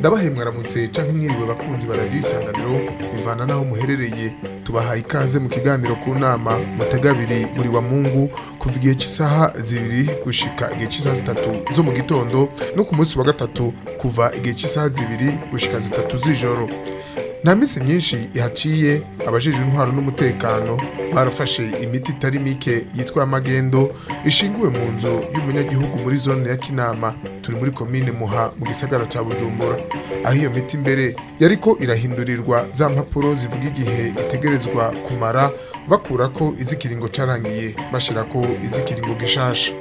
ndabahemwe aramutse canke mwiriwe bakunzi baradiyo isanganiro bivana n'aho muherereye tubahaye ikaze mu kiganiro ku nama mutegabiri buri wa mungu kuva igihe cy'isaha zibiri gushika igihe cy'isaha zitatu zo mu gitondo no ku munsi wa gatatu kuva igihe cy'isaha zibiri gushika zitatu z'ijoro nta minsi myinshi ihaciye abajejwe intwaro n'umutekano barafashe imiti itari mike yitwa amagendo ishingiwe mu nzu y'umunyagihugu muri zone ya kinama turi muri komine muha mu gisagara cya bujumbura aho iyo miti imbere yari irahindurirwa za mpapuro zivuga igihe itegerezwa kumara bakura ko izikiringo carangiye bashira ko izikiringo gishasha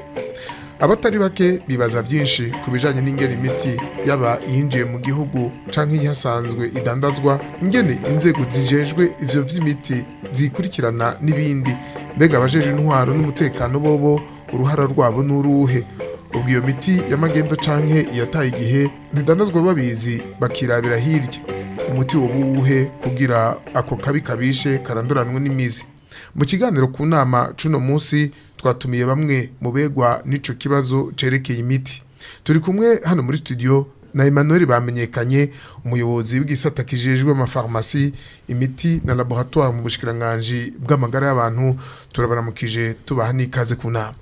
abatari bake bibaza byinshi ku bijyanye n'ingene imiti yaba yinjiye mu gihugu cyangwa iyasanzwe idandazwa ingene inzego zijejwe ibyo by'imiti zikurikirana n'ibindi mbega abajeje intwaro n'umutekano bobo uruhara rwabo n'uruhe ubwo iyo miti y'amagendo cyangwa iyataye igihe ntidandazwa babizi bakirabira hirya umuti wuwuhe kugira ako kabi kabishe karanduranwe n'imizi mu kiganiro ku nama cy'uno munsi twatumiye bamwe mu begwa n'icyo kibazo cyerekeye imiti turi kumwe hano muri studio na Emmanuel bamenyekanye umuyobozi w'igisata kijejwe amafarumasi imiti na laboratoire mu bushikiranganje bw'amagara y'abantu turabaramukije tubaha n'ikaze ku nama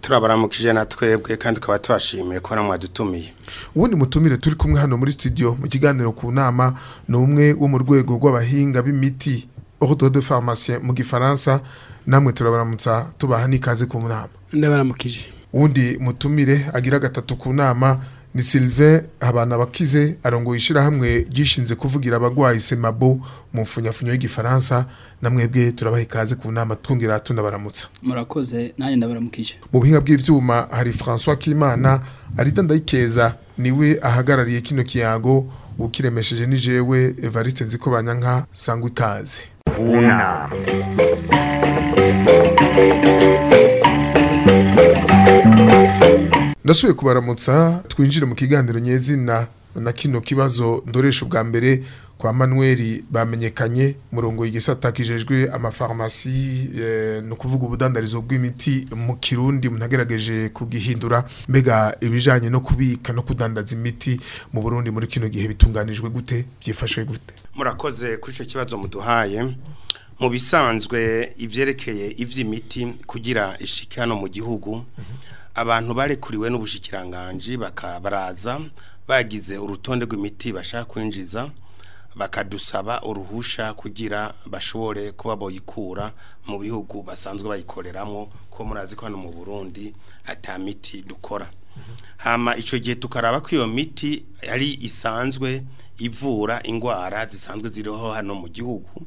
turabaramukije na twebwe kandi tukaba tubashimiye ko namwe dutumiye ubundi mutumire turi kumwe hano muri studio mu kiganiro ku nama ni umwe wo mu rwego rw'abahinga b'imiti ordre de pharmacien mu gifaransa namwe turabaramutsa tubaha n'ikaze ku nama ndabaramukije uwundi mutumire agira gatatu ku nama ni Sylvain abana bakize arongoye ishyirahamwe ryishinze kuvugira abagwayi semabo mu mfunyafunyo y'igifaransa na mwebwe turabaha ikaze ku nama twongera tunabaramutsa murakoze nanjye ndabaramukije mu buhinga bw'ibyuma hari François Kimana arita ndayikeza niwe ahagarariye kino kiyago ukiremesheje ni jewe Evariste nka sangwa ikaze huna. ndasubiye kubaramutsa twinjire mu kiganiro nyezina na kino kibazo ndoresha ubwa mbere kwa manuel bamenyekanye murongo y'igisata kijejwe amafarumasi eh, ni ukuvuga ubudandarizo bw'imiti mu kirundi munagerageje kugihindura mbega ibijanye no kubika no kudandaza imiti mu burundi muri kino gihe bitunganijwe gute byifashe gute murakoze kuri icyo kibazo muduhaye mu bisanzwe ibyerekeye iby'imiti kugira ishikano mu gihugu abantu barekuriwe n'ubushikiranganji baraza bagize urutonde rw'imiti bashaka kwinjiza bakadusaba uruhusha kugira bashobore kuba boyikura mu bihugu basanzwe bayikoreramo ko murazi ko hano mu Burundi atamiti dukora hama icyo gihe tukaraba ko iyo miti yari isanzwe ivura indwara zisanzwe ziriho hano mu gihugu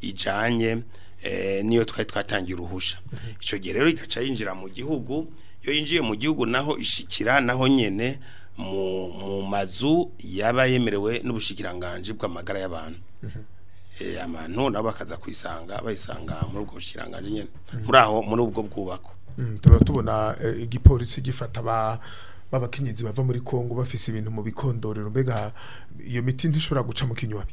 ijanye eh, niyo twari twatangiye uruhusha icyo gihe rero igaca yinjira mu gihugu iyo yinjiye mu gihugu naho ishikira naho nyine mu mazu yaba yemerewe n'ubushikiranganji bw'amagara y'abantu mhm. eh, abantu nabo bakaza kwisanga bayisanga muri ubwo bushikiranganji nyine muri aho muri ubwo bwubako mm, tuba tubona eh, igipolisi gifata b'abakenyezi bava muri kongo bafise ibintu mu bikondorero mbega iyo miti ntishobora guca mu kinywabi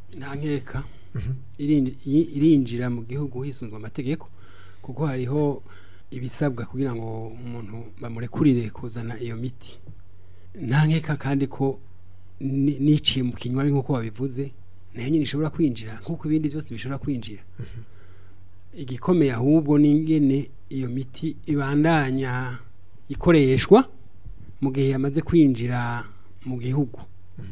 nta nkeka mhm. irinjira mu gihugu hisunzwe amategeko kuko hariho ibisabwa kugira ngo umuntu bamurekurire kuzana iyo miti nta nkeka kandi ko niciye mu kinywa nk'uko babivuze nayo nyine ishobora kwinjira nk'uko ibindi byose bishobora kwinjira mhm. igikomeye ahubwo ni ingene iyo miti ibandanya ikoreshwa mu gihe yamaze kwinjira mu gihugu mhm.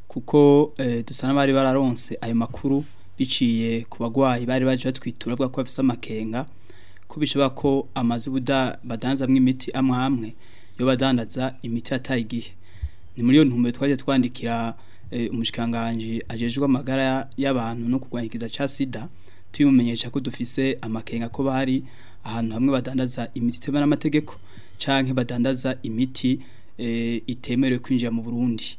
kuko eh, dusana bari bararonse ayo makuru biciye ku bagwayi bari baje batwitura bwa ko bafise amakenga kubishoba ko amazu badanzamwo imiti amwe amwe yo badandaza imiti yataye ni muri iyo ntumbero twaje twandikira eh, umushikiranganji ajejwe amagara y'abantu no kurwanyikiza cha sida tubimumenyesha ko dufise amakenga ko bari ahantu hamwe badandaza imiti itemewe n'amategeko canke badandaza imiti eh, itemerewe kwinjira mu Burundi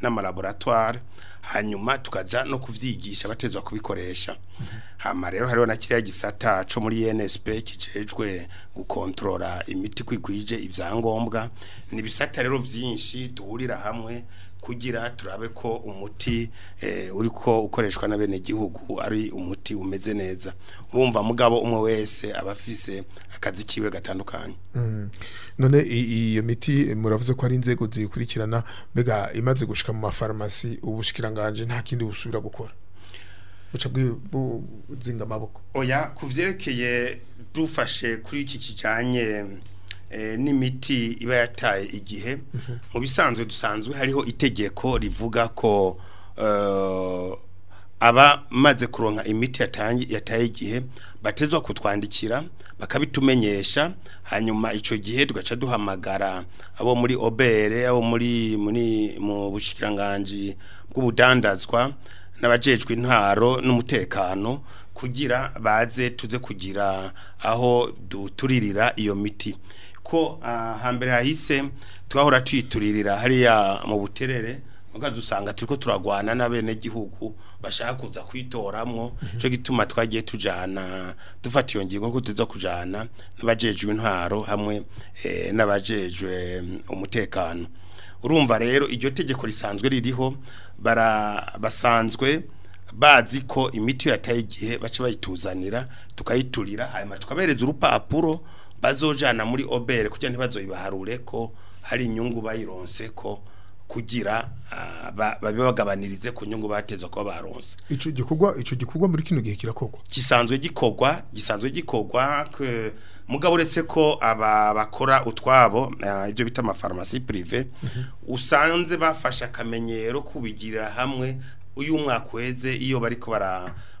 n'amalaboratwari hanyuma tukaja no kuvyigisha abatezwa kubikoresha hama rero hariho na kiriya gisata co muri ENSP kijejwe gukontrola imiti kwikwije ivyangombwa ni bisata rero vyinshi duhurira hamwe kugira turabe ko umuti eh, uri ko ukoreshwa na bene gihugu ari umuti umeze neza urumva mugabo umwe wese abafise akazi kiwe gatandukanye mm. none iyo miti muravuze ko ari inzego zikurikirana mbega imaze gushika mu mafarumasi ubushikiranganje nta kindi busubira gukora buca bwizinga oya ku byerekeye dufashe kuri iki kijyanye Eh, n'imiti iba yataye igihe mhm. mu bisanzwe dusanzwe hariho itegeko rivuga ko eh, aba maze kuronka imiti yataye igihe batezwa kutwandikira bakabitumenyesha hanyuma icyo gihe tugaca duhamagara abo muri obere abo muri mu bushikiranganji bw'ubudandazwa n'abajejwe intwaro n'umutekano kugira baze tuze kugira aho duturirira iyo miti ko ah, hambere hahise twahora twituririra hariya mu buterere dusanga turi ko turagwana n'abenegihugu bashaka kuza kwitoramwo mhm. cyo gituma twagiye tujyana dufata iyo ngingo ko tuza kujyana n'abajejwe intwaro hamwe eh, n'abajejwe mm, umutekano urumva rero iryo tegeko risanzwe ririho basanzwe bazi ko imiti yataye igihe baca bayituzanira tukayiturira hanyuma tukabereza urupapuro bazojana muri obere kugira ntibazoyibaharure ko hari inyungu bayironse ko kugira ah, babibagabanirize bagabanirize ku nyungu batezwa ko baronse ico gikorwa ico gikorwa muri kino gihe kirakogwa gisanzwe gikogwa gisanzwe gikogwa mugabo uretse ko aba bakora utwabo ah, ibyo bita amafarumasi prive mhm. usanze bafasha akamenyero kubigirira hamwe uyu mwaka weze iyo bariko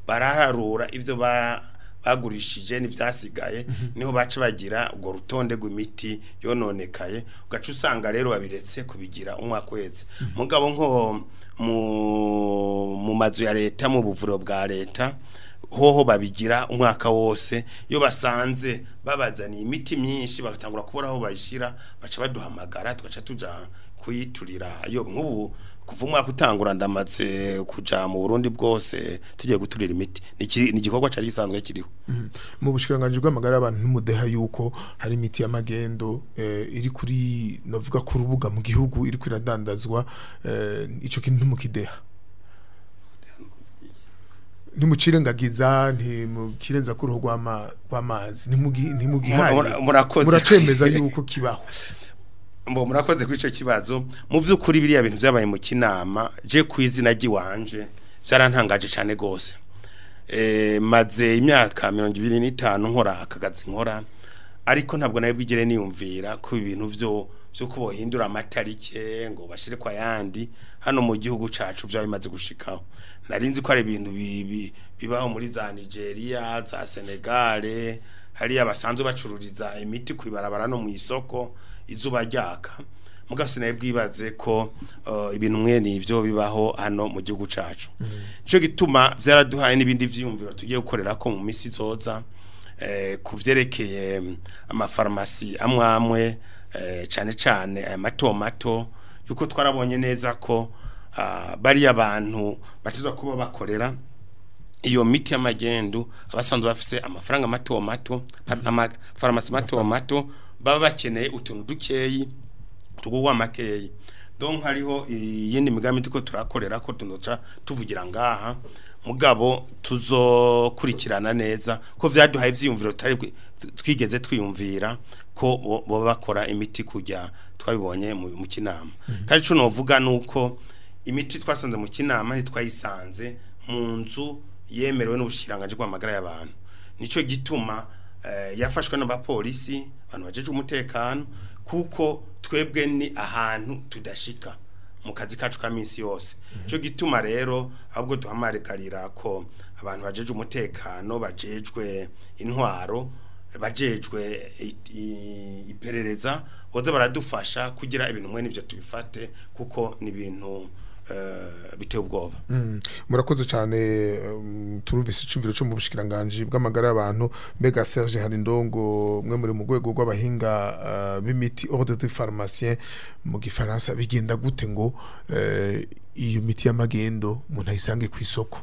baraharura ibyo ba bagurishije n'ibyasigaye mhm. niho baca bagira urwo rutonde rw'imiti yononekaye ugaca usanga rero babiretse kubigira umwakwetse uhetse mhm. mugabo nko mu mazu ya leta mu buvuro bwa leta hoho babigira umwaka wose iyo basanze babazaniye imiti myinshi bagatangura kubura aho bayishyira baca baduhamagara tugaca tujya kuyiturira yo nk'ubu kuva umwaka utangura ndamatse kuja mu Burundi bwose tugiye guturira imiti ni igikorwa cyari gisanzwe kiriho mhm. mu bushikiranganje bw'amagara abantu n'umudeha yuko hari imiti y'amagendo eh, iri kuri novuga ku rubuga mu gihugu iri kuradandazwa eh, ico kintu ntimukideha ntimucirengagiza ntimukirenza ku ruhu rw'amazi ntimugihari muracemeza yuko kibaho mbo murakoze kuri icyo kibazo mu by'ukuri biriya bintu byabaye mu kinama je ku izina ry'iwanje byarantangaje cyane rwose eh, maze imyaka mirongo ibiri n'itanu nkora akagazi nkora ariko ntabwo nawe bwigere niyumvira ko ibintu byo by'uko bahindura amatarike ngo bashyire kwa yandi hano mu gihugu cyacu byaba bimaze gushikaho nzi ko hari ibintu bibaho muri za nigeria za senegare hari abasanzwe bacururiza imiti ku ibarabara no mu isoko izuba ryaka mugasinaye bwibaze ko uh, ibintu mwe nivyo bibaho hano mu gihugu cacu mm. nico gituma vyaraduhaye n'ibindi vyiyumviro tugiye gukorera ko mu misi zoza eh, ku vyerekeye mm, amafarumasi amwe amwe eh, cyane cyane aya mato mato yuko twarabonye neza ko ah, bariya abantu bateza kuba bakorera iyo miti y'amagendu abasanzwe bafise amafaranga mato mato mm. ama farmasi mato mato baba bakeneye utuntu dukeyi tuguwa makeyi Don hariho iyindi migambi tuko turakorera ko tunoca tuvugira ngaha mugabo tuzokurikirana neza ko vyaduhaye ivyiyumviro tutari twigeze twiyumvira ko baba bakora imiti kujya twabibonye mu kinama mm -hmm. kandi cyo novuga nuko imiti twasanze mu kinama ntitwayisanze mu nzu yemerewe n'ubushiranganje bw'amagara y'abantu nico gituma Eh, yafashwe n'abapolisi abantu bajeje umutekano kuko twebwe ni ahantu tudashika mu kazi kacu ka minsi yose mhm. cyo gituma rero ahubwo duhamarikarira ko abantu bajeje umutekano bajejwe intwaro bajejwe iperereza boze baradufasha kugira ibintu mwe nivyo tubifate kuko ni ibintu Eh, biteye ubwoba mm. murakoze cyane mm, turumvise icumviro cyo mu bushikiranganji bw'amagara y'abantu mbega Serge Harindongo umwe muri mu rwego rw'abahinga eh, b'imiti ordre de pharmacien mu gifaransa bigenda gute ngo eh, iyo miti y'amagendo umuntu ayisange ku isoko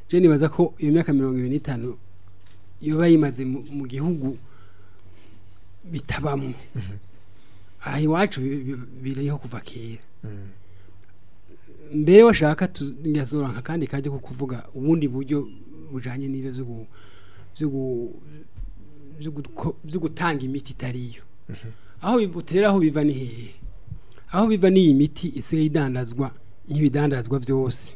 je nibaza ko iyo myaka mirongo ibiri n'itanu yoba yimaze mu gihugu bitabamo mhm. aha iwacu bireyeho kuva kera mm. mbere washaka tugezura nka kandi kajya ko kuvuga ubundi buryo bujanye n'ibe byo gutanga imiti itariyo mhm. aho bibuterera aho biva ni hehe aho biva iyi miti isigaye idandazwa nk'ibidandazwa byose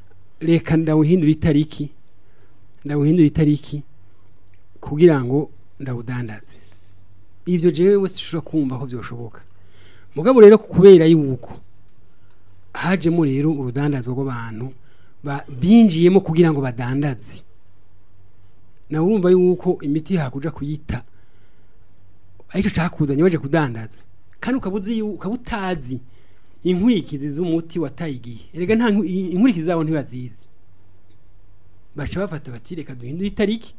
reka ndawuhindura itariki ndawuhindura itariki kugira ngo ndawudandaze ibyo jewe wese ushobora kumva ko byashoboka mugabo rero kubera yuko hajemo rero urudandazwa rw'abantu binjiyemo kugira ngo badandaze nawe urumva yuko imiti hakuja kuyita aricyo cyakuzanye waje kudandaza kandi ukaba utazi inkurikizi z'umuti wataye igihe erega nta inkurikizi zabo ntibazizi baca bafata bati reka duhindure itariki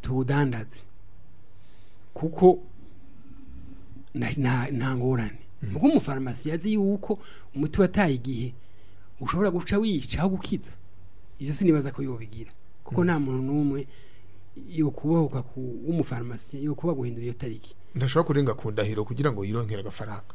tuwudandaze kuko nta ngorane mm. ubwo umufarumasi yazi yuko umuti wataye igihe ushobora guca wica aho gukiza ibyo sinibaza ko yobigira kuko mm. nta muntu n'umwe yo kubahuka ku w'umufarumasi yo kuba guhindura iyo tariki ndashobora kurenga ku ndahiro kugira ngo yirongere agafaranga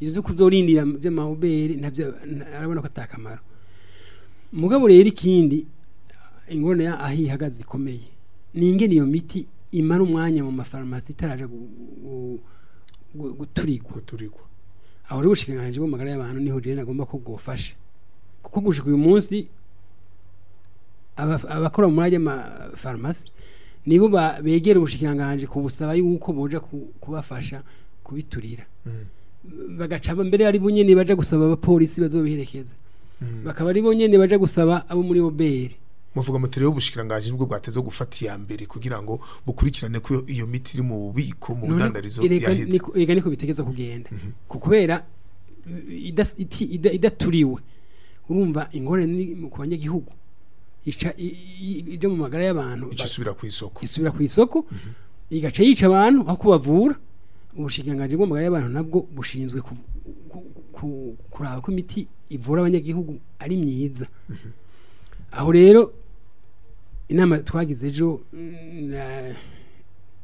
ibyo kuzorindira by'amahobere arabona ko atakamaro mugabo rero ikindi ingona aho ihagaze ikomeye ni ingene iyo miti imara umwanya mu mafarumasi itaraje guturigwa ahora ubushikiranganji bw'amagara y'abantu niho rero agomba ko kuko gushika uyu munsi abakora mu mwanya farumasi nibo begera ubushikiranganji kubusaba yuko boja kubafasha kubiturira mm. bagacaba mbere ari bo nyene gusaba abapolisi bazobiherekeza mm. bakaba ari bo bajya gusaba abo muri obere muvuga amatire y'ubushikiranganji nibwo bwatezeho gufata iya mbere kugira ngo bukurikirane ko iyo miti iri mu bubiko mu budandarizo yaheze reka niko bitegeza kugenda mhm. kubera eh, idaturiwe urumva ingorane ni ku banyagihugu ijya mu magara y'abantu isubira ku isoko isubira ku isoko mhm. igaca yica abantu aho kubavura ubushikiranganji bw'amagara y'abantu nabwo bushinzwe kuraba ko imiti ivura abanyagihugu ari myiza mhm. aho rero inama twagize ejo mm,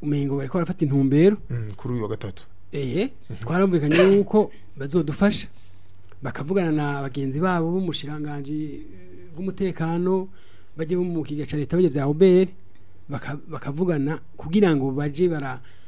umengo bari ko barafata intumbero mm, kuri uyu wa gatatu eee mhm. twarumvikanye yuko bazodufasha bakavugana na bagenzi babo b'umushiranganji eh, bw'umutekano bajye mu kigega cya leta bajya bya oberi bakavugana kugira ngo bajye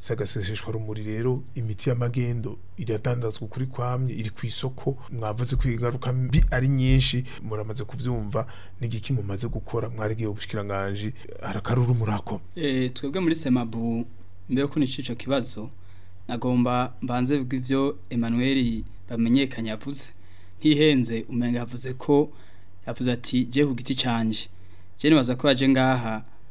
sagaseseshwa rumuri rero imiti y'amagendo iradandazwa ukuri kwamye iri ku isoko mwavuze ko ingaruka mbi ari nyinshi muramaze kubyumva n'igiki mumaze gukora mwarigiye ubushikiranganje harakaruru umurako. Eh, twebwe muri semabu mbere ko nicica kibazo nagomba mbanze ibyo Emmanuel bamenyekanye avuze ntihenze umenga yavuze ko yavuze ati je ku giti canje je nibaza ko yaje ngaha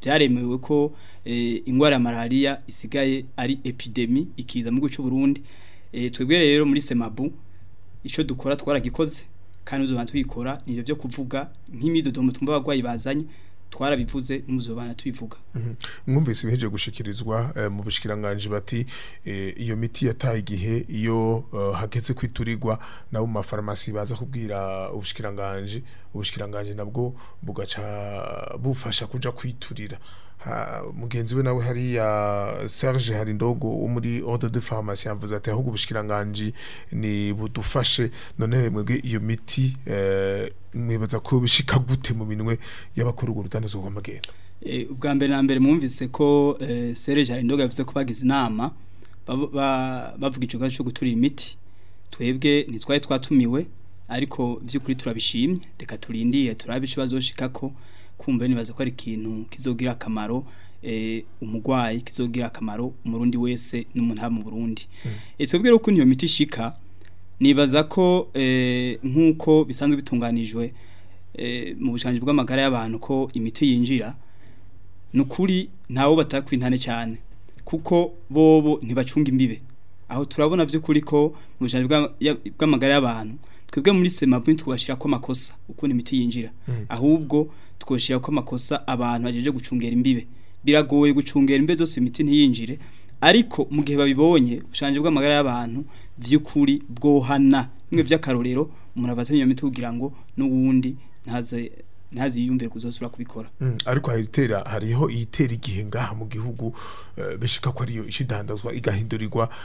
byaremewe ko eh, indwara ya malaria isigaye ari epidemi ikiza mu guca Burundi eh, twebwe rero muri semabu icyo dukora twaragikoze kandi ubuzima twikora ni ibyo byo kuvuga nk'imidodomo twumva abarwayi bazanye twarabivuze n'umuzobana tubivuga mhm. mwumvise ibiheje gushikirizwa eh, mu bushikiranganji bati eh, iyo miti yataye igihe iyo eh, hageze kwiturirwa nabo mu mafarumasi baza kubwira ubushikiranganji, ubushikiranganje nabwo bugaca bufasha kujya kwiturira Ah, mugenzi we nawe hariya ah, Serge hari Harindogo wo muri Ordre de Pharmacie yavuze ati ahubwo ubushikiranganje ni budufashe none mwebwe iyo miti eh, mwibaza ko bishika gute mu minwe y'abakora urwo rudandazo rw'amagenda eh, ubwa mbere na mbere mwumvise ko eh, Serge hari Harindogo yavuze ko bagize inama bavuga ikibazo cyo guturira imiti twebwe ntitwari twatumiwe ariko by'ukuri turabishimye reka turindiye turabe icyo bazoshikako kumbe nibaza ko ari ikintu kizogira akamaro eh, umurwayi kizogira akamaro umurundi wese n'umuntu mu burundi mm. eh, twebwere ko iyo miti ishika nibaza ko eh, nk'uko bisanzwe bitunganijwe mu bushangi bw'amagara y'abantu ko imiti yinjira ni ukuri ntawe batakwintane cyane kuko bobo ntibacunga imbibe aho turabona by'ukuri ko mu bushangi bw'amagara y'abantu twebwe muri sema twubashyira ko amakosa uko imiti yinjira mm. ahubwo twoshyira ko amakosa abantu bagejeje gucungera imbibe biragoye gucungera imbibe zose imiti ntiyinjire ariko mu gihe babibonye ubushanje bw'amagara y'abantu by'ukuri bwohana bimwe by'akarorero umuntu afatanya iyo miti kugira ngo n'ubundi ntaze ntazi yiyumvire kuzosura kubikora mm, ariko hayitera hariho itera igihe ngaha mu gihugu uh, eh, beshika ko ariyo ishidandazwa igahindurirwa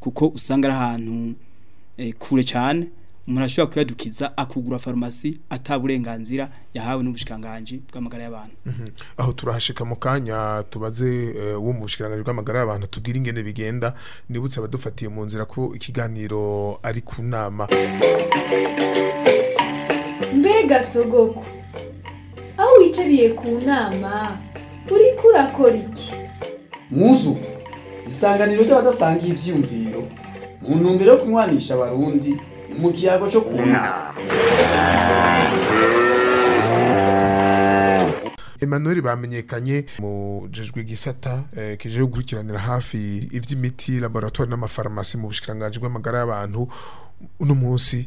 kuko usanga ari ahantu eh, kure cyane umuntu ashobora kuyadukiza akugura farumasi ata burenganzira yahawe n’ubushikanganji bw'amagara y'abantu mhm. aho turahashika mu kanya tubaze eh, wo mu bushikiranganji bw'amagara y'abantu tubwire ingene bigenda nibutse abadufatiye mu nzira ko ikiganiro ari ku nama mbega sogoko aho wicariye ku nama turi kurakora iki mwuzuku isanganiro ry'abadasangiye ibyiyumviro mu ntumbero yo kunywanisha abarundi mu kiyago cyo kumva Emmanuel bamenyekanye mu jejwe gisata eh, kije gukurikiranira hafi ivy'imiti laboratoire n'amafarmasi mu bushikiranganje bw'amagara y'abantu uno munsi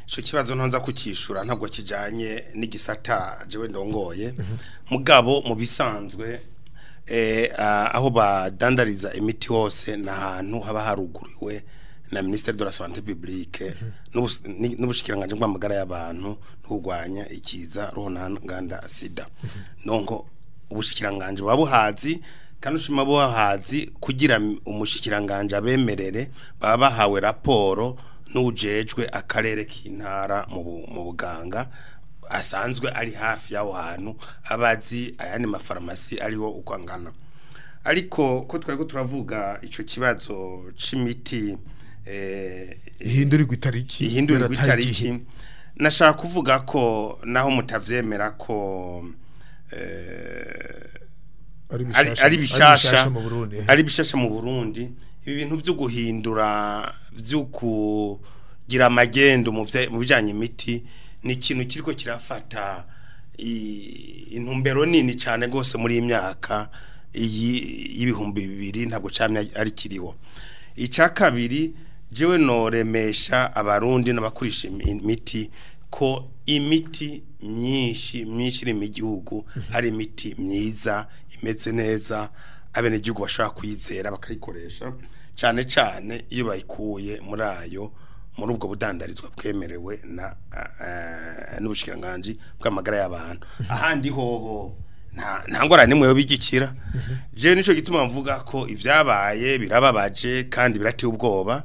Icyo kibazo ntonza kukishura ntabwo kijyanye n'igisata jewe ndongoye mhm. mugabo mu bisanzwe eh, ah, aho badandariza imiti hose nahantu haba haruguriwe na ministère de la santé publique mm -hmm. bw'amagara y'abantu n'ugwanya ikiza ruhonanganda sida mm -hmm. donc ubushikiranganje babuhazi kandi ushima bahazi kugira umushikiranganje abemerere baba bahawe raporo n'ujejwe akarere k'intara mu buganga asanzwe ari hafi ya hantu abazi ayandi mafarumasi ariho ukwangana ariko ko twari turavuga icyo kibazo cy'imiti eh, ihindurirwa itariki ihindurirwa itariki nashaka kuvuga ko naho mutabyemera ko eh, ari bishasha ari bishasha mu Burundi ibi bintu byo guhindura byo kugira amagendo mu bijyanye imiti ni ikintu kiriko kirafata intumbero nini cyane rwose muri iyi myaka y'ibihumbi bibiri ntabwo cyane ari kiriho icya kabiri jewe noremesha abarundi n'abakoresha imiti ko imiti myinshi myinshi iri mu gihugu mhm. hari imiti myiza imeze neza abenegihugu bashaka kuyizera bakayikoresha cyane cyane iyo bayikuye muri ayo muri ubwo budandarizwa bwemerewe eh, eh, n'ubushikiranganji bw'amagara y'abantu mhm. ahandi hoho nta ngorane nimwe yo bigikira mhm. je nicyo gituma mvuga ko ibyabaye birababaje kandi birateye ubwoba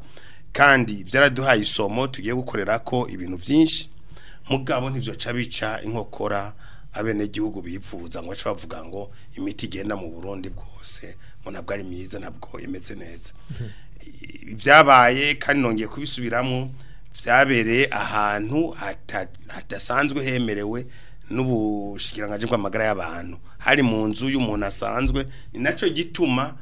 kandi byaraduhaye isomo tugiye gukorera ko ibintu byinshi mugabo ntibyo ca inkokora abenegihugu bipfuza ngo bavuga ngo imiti igenda mu burundi bwose ngo ntabwo ari myiza ntabwo imeze neza mhm. byabaye kandi nongeye kubisubiramo byabereye ahantu hadasanzwe hemerewe n'ubushikiranganje bw'amagara y'abantu hari mu nzu y'umuntu asanzwe ni nacyo gituma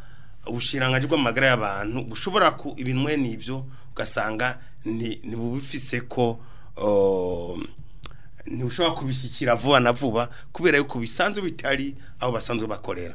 ubushikiranganje bw'amagara y'abantu bushobora ku ibintu n'ibyo ugasanga ntibubifise ko Um, ntushobora kubishyikira vuba na vuba kubera yuko bisanzwe bitari aho basanzwe bakorera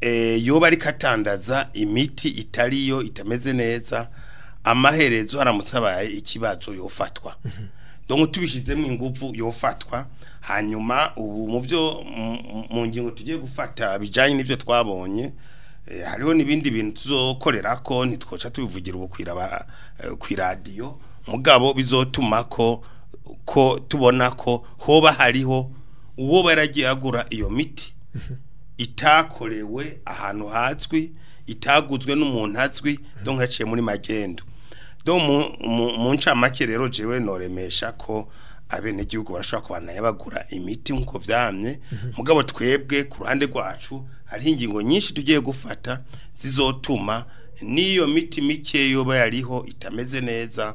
eh, yoba ariko atandaza imiti itari yo itameze neza amaherezo haramutse ikibazo yofatwa mhm. dore tubishyizemo ingufu yofatwa hanyuma ubu mu byo mu ngingo tugiye gufata bijyanye n'ibyo twabonye eh, hariho n'ibindi bintu tuzokorera ko ntitwoca tubivugira ubu ku eh, iradiyo mugabo bizotuma ko ko tubona ko hoba hariho uwo baragiye iyo miti mhm. itakorewe ahantu hazwi itaguzwe n'umuntu azwi mhm. don haciye muri magendo do mu rero jewe noremesha ko abenegihugu barashobora kubana bagura imiti nk'uko byamye mhm. mugabo twebwe ku ruhande rwacu hari ingingo nyinshi tugiye gufata zizotuma n'iyo miti mike yoba yariho itameze neza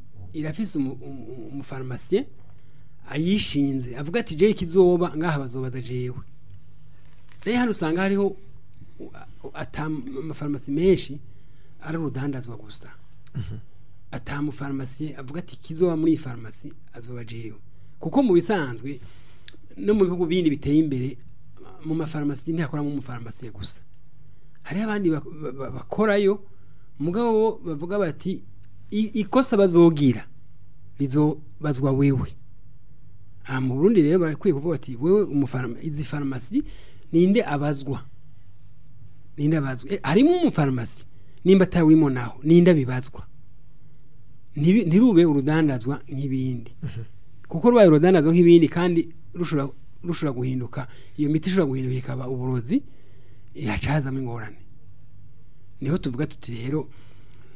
irafise umufarumasiye ayishinze avuga ati jya ikizoba ngaha bazobaza jewe nayo hano usanga hariho amafarumasi menshi ari urudandazwa gusa mhm. atamufarumasiye avuga ati kizoba muri iyi farumasi azoba jewe kuko mu bisanzwe no mu bihugu bindi biteye imbere mu mafarumasi ntihakoramo umufarumasiye gusa hariho abandi bakorayo mugabo bavuga bati ikosa bazogira rizobazwa wewe aha mu burundi rero barakwiye kuvuga bati wowe izi farumasi ninde abazwa ninde abazwa eh, harimo umufarumasi nimba atari urimo naho ninde abibazwa ntirube urudandazwa nk'ibindi mhm. kuko rubaye urudandazwa nk'ibindi kandi rushobora guhinduka iyo miti ishobora guhinduka ikaba uburozi yacazamo ingorane niho tuvuga tuti rero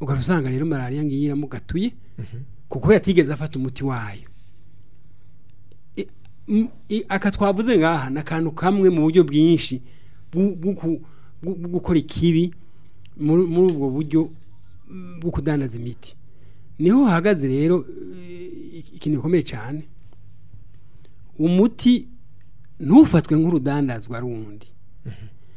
ugahita usanga rero malariya ngiyi iramugatuye kuko yatigeze afata umuti wayo aka twavuze ngaha ni akantu kamwe mu buryo bwinshi gukora ikibi muri ubwo buryo bwo kudandaza imiti niho hahagaze rero e, ikintu gikomeye cyane umuti ntufatwe nk'urudandazwa rundi mm-hmm.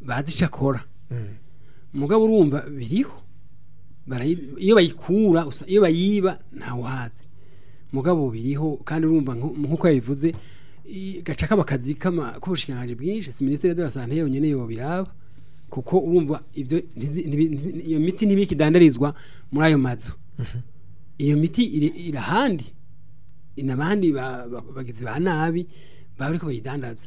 bazi icyo akora umugabo mm. urumva biriho iyo bayikura iyo bayiba ntawe uhazi umugabo biriho kandi urumva nk'uko yabivuze gaca kaba kazi bwinshi si minisiteri de yonyine yobiraba kuko urumva iyo miti ntibikidandarizwa muri ayo mazu mhm. iyo miti irahandi ahandi n'abandi bagizi ba nabi baba ariko bayidandaza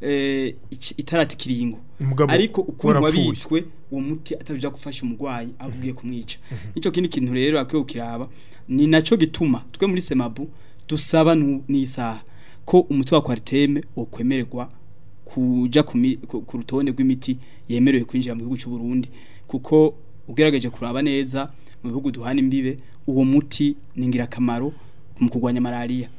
eh, itaratikiringo ariko ukuntu wabitswe uwo muti atabijya gufasha umurwayi avugiye kumwica mhm. nicyo kindi kintu rero akwiye kiraba ni nacyo gituma twe muri semabu dusaba n'isaha ko umuti wa kwariteme ukwemererwa kuja ku rutonde rw'imiti yemerewe kwinjira mu gihugu cy'u Burundi kuko ugerageje kuraba neza mu bihugu duhana imbibe uwo muti ni ingirakamaro mu kugwanya malaria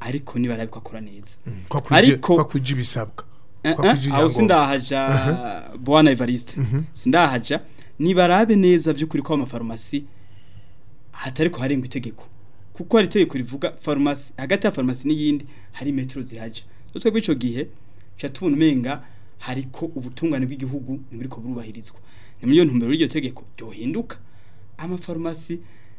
ariko niba akora neza mm, ariko kwakuji bisabwa eh, eh, aho sindahaja mm-hmm. Bwana Evariste mm-hmm. sindahaja nibarabe neza by'ukuri ko amafarumasi hatari ko harengwa itegeko kuko hari itegeko rivuga farumasi hagati ya farumasi n'iyindi hari metero zihaja twebwe ico gihe cha tubona umenga hariko ubutungane bw'igihugu nibiriko burubahirizwa ni muri yo ntumbero y'iryo tegeko ryohinduka amafarumasi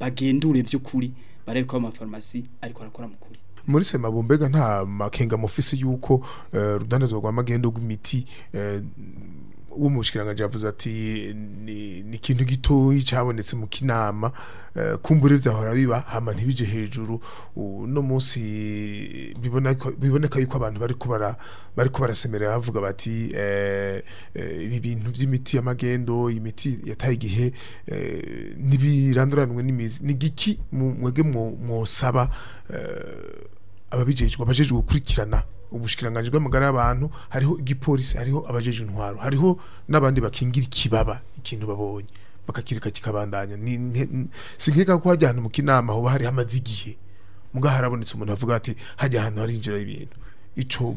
bagendure by'ukuri barebe ko amafarumasi ariko arakora mu kuri muri semabu mbega nta makenga mufisi yuko eh, urudandazwa rwa magendu rw'imiti eh, uwo yavuze ati ni ikintu gitoyi cyabonetse mu kinama eh, kumbure vyahora biba hama ntibije hejuru no munsi biboneka yuko abantu bari bara bari barasemerera bavuga bati eh, eh, ibi bintu by'imiti ya y'amagendo imiti yataye igihe nibiranduranwe n'imizi ni giki mwege mwosaba ababijejwe abajejwe gukurikirana ubushikiranganji bw'amagara y'abantu hariho igipolisi hariho abajeje intwaro hariho n'abandi bakingira ikibaba ikintu babonye bakakireka kikabandanya sinkeka ko hajya ahantu mu kinama hoba hari hamaze igihe muga harabonetse umuntu avuga ati hajya ahantu harinjira ibintu ico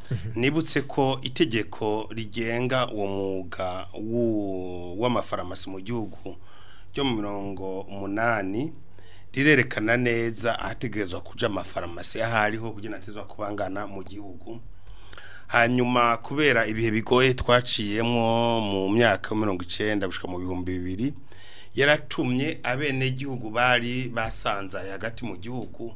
mhm. nibutse ko itegeko rigenga uwo mwuga w'amafarumasi mu gihugu ryo mu mirongo umunani rirerekana neza ahategerezwa kujya amafarumasi ahariho kugira atezwa kubangana mu gihugu hanyuma kubera ibihe bigoye twaciyemo mu myaka mirongo icyenda gushyirwa mu bihumbi bibiri yaratumye abenegihugu bari basanzaye hagati mu gihugu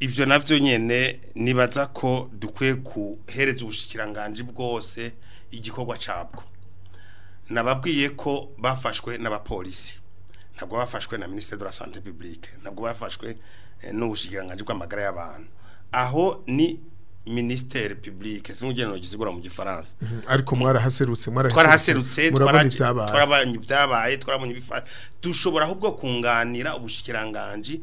ibyo nabyo nyine nibaza ko dukwiye guhereza ubushikiranganji bwose igikorwa cyabwo nababwiye ko bafashwe n'abapolisi ntabwo bafashwe na minisiteri de la sante publique ntabwo bafashwe eh, n'ubushikiranganji bw'amagara y'abantu aho ni minisiteri publique z'umugenero gizigura mu gifaransa mhm. ariko mwarahaserutse twarahaserutse twarabonye ibyabaye twarabonye dushobora ahubwo kunganira ubushikiranganji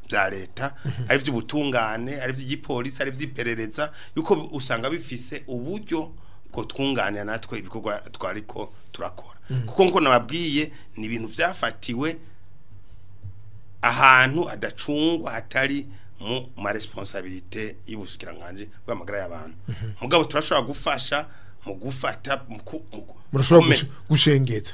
bya leta mhm. ari by'ubutungane ari by'igipolisi ari by'iperereza yuko usanga bifise uburyo ko natwe ibikorwa twari ko turakora mm. kuko nko nababwiye ni ibintu byafatiwe ahantu adacungwa hatari mu ma maresponsabilite y'ubushikiranganje bw'amagara y'abantu mm-hmm. mugabo turashobora gufasha mu gufata murashobora gushengeza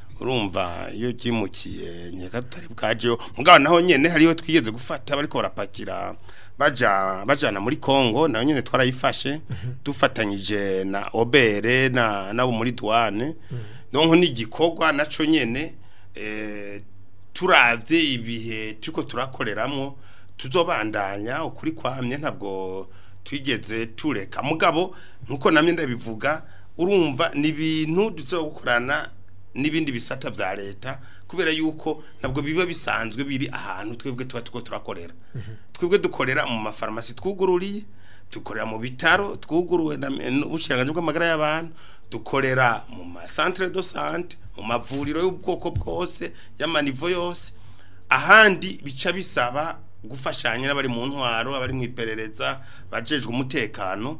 urumva iyo ukimukiye nyeka tutari bwajeho mugabo naho nyine hariho twigeze gufata bariko barapakira baja bajana muri Kongo nayo nyene twarayifashe mhm. dufatanyije na obere na nabo muri douane mhm. donc ni gikorwa naco nyene eh turavye ibihe turiko turakoreramo tuzobandanya ukuri kwamye ntabwo twigeze tureka mugabo nkuko namye ndabivuga urumva ni ibintu duzokorana n'ibindi bisata vya leta kubera yuko ntabwo biba bisanzwe biri ahantu twebwe tuba tuko turakorera twebwe dukorera mu mafarumasi twugururiye dukorera mu bitaro twuguruwe n'ubushiranganzi bw'amagara y'abantu dukorera mu masantere do sante mu mavuriro y'ubwoko bwose y'amanivo yose ahandi bica bisaba gufashanya n'abari mu ntwaro abari mu iperereza bajejwe umutekano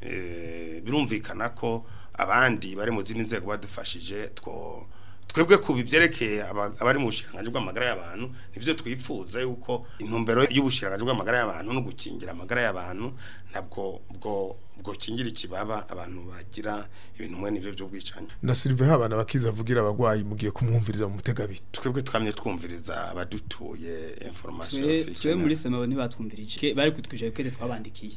eh, birumvikana ko abandi bari mu zindi nzego badufashije two twebwe ku abari mu bushiranganji bw'amagara y'abantu nibyo twifuza yuko intumbero y'ubushiranganji bw'amagara y'abantu no gukingira amagara y'abantu nabwo bwo bwo kingira ikibaba abantu bagira ibintu mwe nivyo by'ubwicanye na Sylvain habana bakiza avugira abagwayi mugiye kumwumviriza mu mutegabiti twebwe twamye twumviriza abadutuye information twe muri sema bari kutwije kwete twabandikiye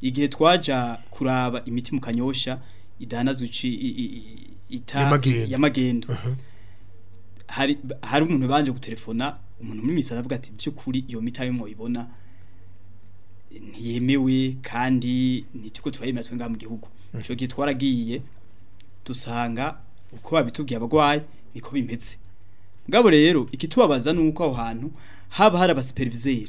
igihe twaja kuraba imiti mu kanyosha idanazi uci ita yamagendo hari hari umuntu banje gutelefona umuntu muri misa aravuga ati byukuri iyo mita yemo ibona ntiyemewe kandi nitiko turayemera twenga mu gihugu hmm. cyo gitwaragiye dusanga uko babitubwiye abagwayi niko bimeze ngabo rero ikitubabaza nuko aho hantu haba hari abasuperviseur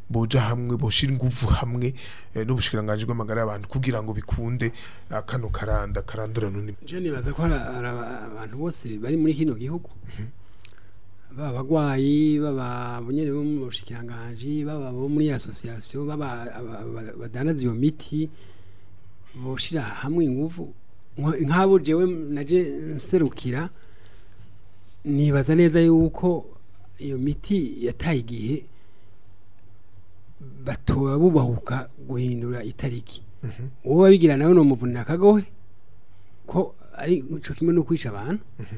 boja hamwe boshira ingufu hamwe eh, n'ubushikiranganje bw'amagara y'abantu kugira ngo bikunde akano ah, karanda karandura nuni je nibaza ko abantu bose bari muri kino gihugu mhm. baba abagwayi baba bunyene bo mu bushikiranganje baba bo muri association baba badanaza iyo miti boshira hamwe ingufu nk'abo jewe naje nserukira nibaza neza yuko iyo miti yataye igihe batora bubahuka guhindura itariki mhm. uwo babigira nawe ni umuvunyi akagowe ko ari icyo kimwe no kwica abantu mhm.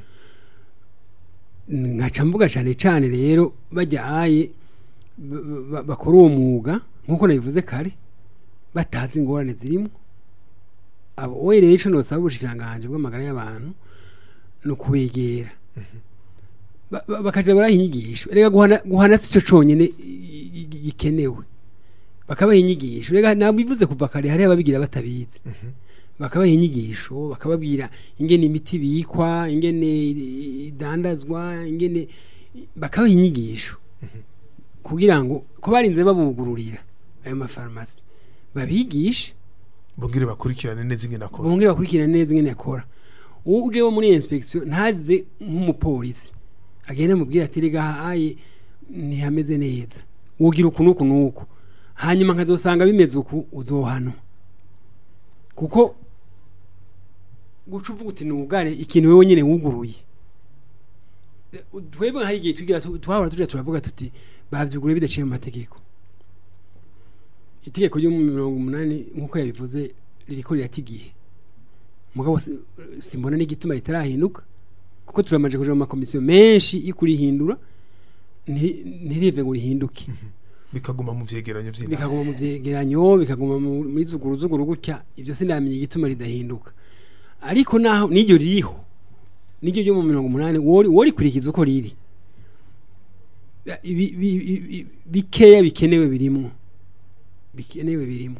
nkaca mvuga cyane cyane rero bajya ahaye bakora uwo mwuga nk'uko nabivuze kare batazi ingorane zirimo abo rero icyo ntusaba ubushikiranganji bw'amagara y'abantu ni ukubegera mhm. bakajya baraha inyigisho reka guhana si cyo cyonyine gikenewe bakabaha inyigisho reka ntabwo bivuze kuva kare hari ababigira batabizi mhm. bakabaha inyigisho bakababwira ingene imiti ibikwa ingene idandazwa ingene bakabaha inyigisho mhm. kugira ngo ko barinze babugururira ayo mafarumasi babigishe bongere bakurikirane neza ingene akora bongere bakurikirane neza ingene akora uje wo muri inspektion ntaze nk'umupolisi agenda mubwira ati rega haye ntihameze neza wogira uku n'uku n'uku hanyuma nkazosanga bimeze uku uzohano kuko guca uvuga uti nugare ikintu wowe nyine wuguruye twebwe hari igihe tugira tuhahora tujya turavuga tuti babyugure bidaciye mu mategeko itegeko ryo mu mirongo umunani nk'uko yabivuze ririko riratigiye mugabo simbona n'igituma ritarahinduka kuko turamaje kuja mu makomisiyo menshi yo kurihindura ntirive ngo rihinduke mhm. bikaguma mu byegeranyo by'inama bikaguma mu byegeranyo bikaguma muri zuguru zuguru gutya ibyo sinamenye igituma ridahinduka ariko naho n'iryo ririho n'iryo ryo mu mirongo umunani wowe rikurikiza uko riri bikeya bikenewe birimo bikenewe birimo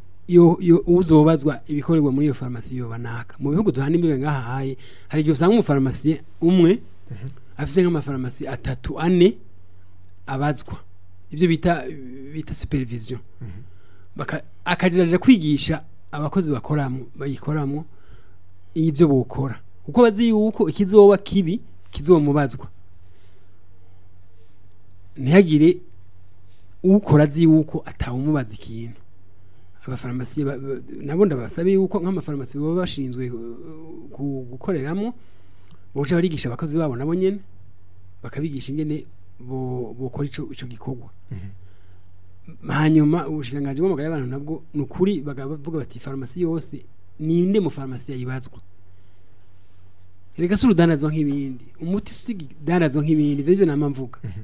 uzobazwa ibikorerwa muri iyo farumasi iyo banaka mu bihugu duhana imbibe ngaha haye hari igihe usanga umufarumasi umwe mhm. afite nk'amafarumasi atatu ane abazwa ibyo bita bita supervision mhm. akajiraje kwigisha abakozi bakoramo bayikoramo ibyo bukora kuko bazi yuko ikizoba kibi kizomubazwa ntihagire ukora azi yuko atawumubaza ikintu abafarumasi nabo ndabasabe yuko nk'amafarumasi baba bashinzwe uh, gukoreramo boca barigisha abakozi babo nabo nyine bakabigisha ingene bukora icyo gikorwa mhm. hanyuma ubushirangaje bw'amagara y'abantu nabwo ni ukuri bakavuga bati farumasi yose ninde mu farumasi yayibazwa reka si urudanazwa nk'ibindi umuti usigaye nk'ibindi bizwi nama mvuga mhm.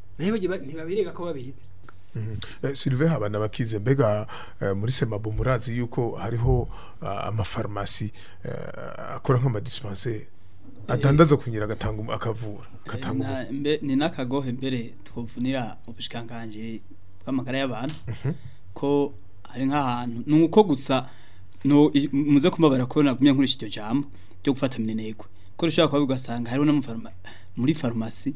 ntibabirega ko babizi mhm. eh, sirive habana bakize mbega eh, muri semabo murazi yuko hariho eh, amafarmasi akora nk'amadispenseri atandaza kunyira agatanga um-, akavura ni n'akagohe mbere twavunira ubushikanganje bw'amagara y'abantu mhm. ko ari nk'ahantu ni uko gusa muze kumubabara ko nagumye nkurikije iryo jambo cyo gufata minenegwe ko ushobora kuba bigasanga hariho muri farumasi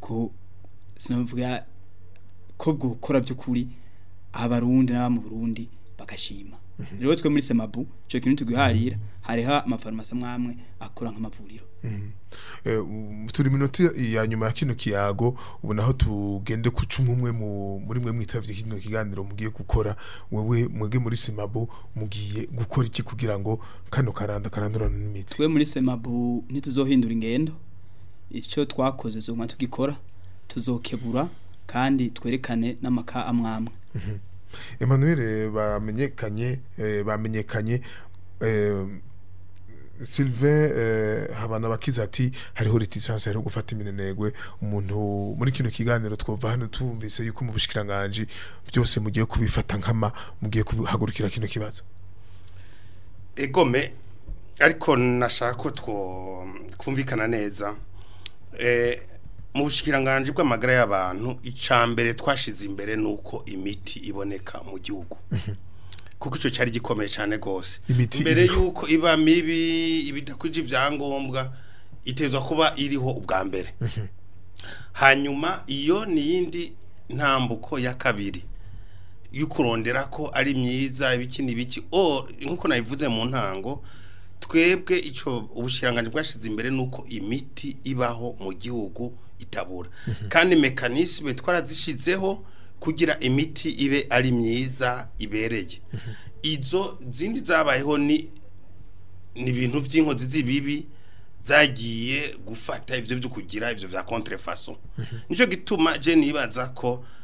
ko sinavuga ko gukora by'ukuri abarundi n'abamu Burundi bagashima rero twe muri semabu icyo kintu tugiharira hariho amafarumasi amwe akora nk'amavuriro mm-hmm. eh, turi minota ya nyuma ya kino kiyago ubona aho tugende ku cumi umwe muri mwe mwitabye kino kiganiro mugiye gukora wowe mwege muri semabo mugiye gukora iki kugira ngo kano karanda karandurane n'imiti twe muri semabo ntituzohindura ingendo icyo twakoze zo tugikora tuzokebura kandi twerekane n'amaka amwamwe Emmanuel eh, bamenyekanye eh, bamenyekanye eh, Sylvain habana bakiza ati hariho retisansi hariho gufata iminenegwe umuntu muri kino kiganiro twumva hano tumvise yuko mu bushikiranganje byose mugiye kubifata nkama mugiye kuhagurukira kino kibazo egome ariko nashaka ko twumvikana neza mu bushikiranganje bw'amagara y'abantu icambere twashize imbere nuko imiti iboneka mu gihugu kuko icyo cyari gikomeye cyane gose mbere yuko iba mibi ibidakwije ibyangombwa itezwa kuba iriho ubwa mbere hanyuma iyo ni yindi ntambuko ya kabiri yukurondera ko ari myiza ibiki nibiki oh nkuko nabivuze mu ntango twebwe icyo ubushirangange bwashyize imbere nuko imiti ibaho mu gihugu itabura mhm. kandi mekanisme twarazishyizeho kugira imiti ibe ari myiza ibereye mhm. izo zindi zabayeho ni ni ibintu by'inkozi z'ibibi zagiye gufata ibyo byo kugira ibyo bya kontrefaso mhm. nicyo gituma je yibaza ko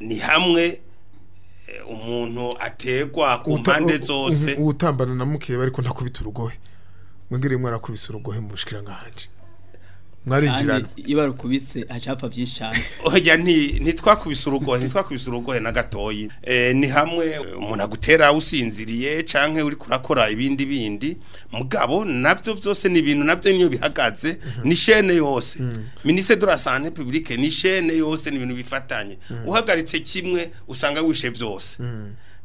ni hamwe eh, umuntu ategwa ku mpande zose ubutambana na mukeba ariko ntakubita urugohe mwigire mwarakubise urugohe mu bushikiranganje mwarinjirana iyo barukubise hacapfa byinshi cyane oya ntitwakubise urugohe ntitwakubise urugohe na gatoyi eh, ni hamwe umuntu agutera usinziriye canke uri kurakora ibindi bindi mugabo nabyo byose ni ibintu nabyo niyo bihagaze mhm. ni shene yose mhm. ministre de la santé publique ni shene yose ni ibintu bifatanye mhm. uhagaritse kimwe usanga wishe byose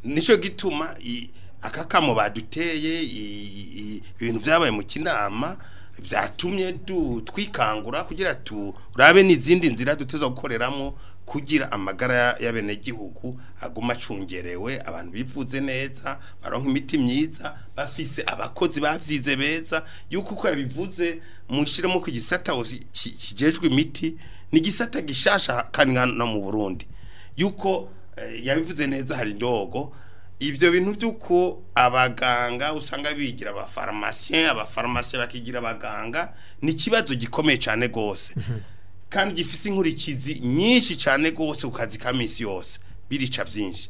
nico gituma i akakamo baduteye ibintu byabaye mu kinama byatumye twikangura kugira turabe n'izindi nzira duteze gukoreramo kugira amagara y'abenegihugu aguma acungerewe abantu bivuze neza baronka imiti myiza bafise abakozi babyize beza yuko uko yabivuze mushyiremo ku gisata kijejwe imiti ni igisata gishasha kandi no mu burundi yuko eh, yabivuze neza hari indogo ibyo bintu by'uko abaganga usanga bigira abafaramasiye abafaramasiye bakigira abaganga ni ikibazo gikomeye cyane rwose mhm. kandi gifite inkurikizi nyinshi cyane rwose ku kazi ka yose birica byinshi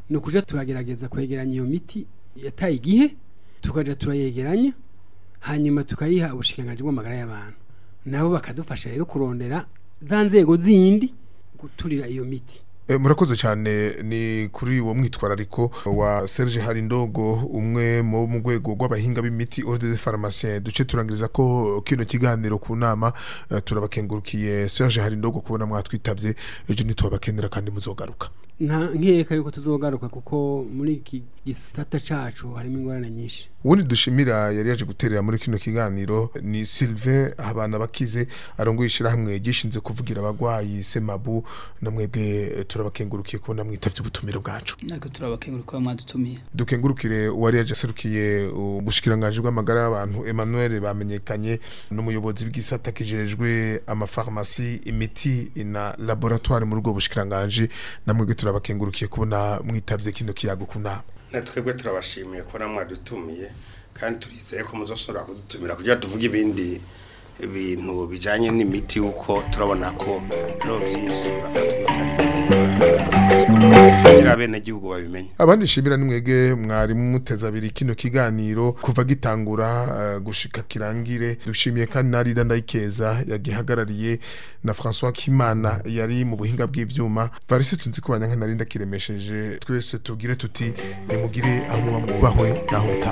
ni ukujya turagerageza kwegeranya iyo miti yataye igihe tukajya turayegeranya hanyuma tukayiha ubushikangaje bw'amagara y'abantu nabo bakadufasha rero kurondera za nzego zindi guturira iyo miti Eh, murakoze cyane ni kuri uwo mwitwarariko wa Serge Harindogo umwe mu rwego rw'abahinga b'imiti Ordre des Pharmaciens duce turangiriza ko kino kiganiro ku nama eh, turabakengurukiye Serge Harindogo kubona mwatwitabye ejo ntitubabakenera kandi muzogaruka nkeka yuko tuzogaruka kuko muri iki gisata cacu harimo ingorane nyinshi ubundi dushimira yari yaje guterera muri kino kiganiro ni Sylvain abana bakize arongoye ishyirahamwe gishinze kuvugira abagwayi semabu na mwebwe eh, turabakengurukiye kubona mwitavye ubutumire bwacu ntabwo turabakengurukiye kuba mwadutumiye dukengurukire uwari yaje aserukiye ubushikiranganji bw'amagara y'abantu Emmanuel bamenyekanye n'umuyobozi w'igisata kijejwe amafarmasi imiti na laboratoire muri ubwo bushikiranganji na mwebwe turabakengurukiye kubona mwitabye kino kiyago ku nama na twebwe turabashimiye kubona mwadutumiye kandi turizeye ko muzasura kudutumira kugira tuvuge ibindi ibintu bijyanye n'imiti kuko turabona ko biba abenegihugu babimenye abandi nshimira nimwege mwarimu muteze abiri kino kiganiro kuva gitangura eh, gushika kirangire dushimiye kandi na Rida Ndayikeza yagihagarariye na François Kimana yari mu buhinga bw’ibyuma varisi tunzi ko banyanga narinda kiremesheje twese tugire tuti nimugire aho mubahwe naho ta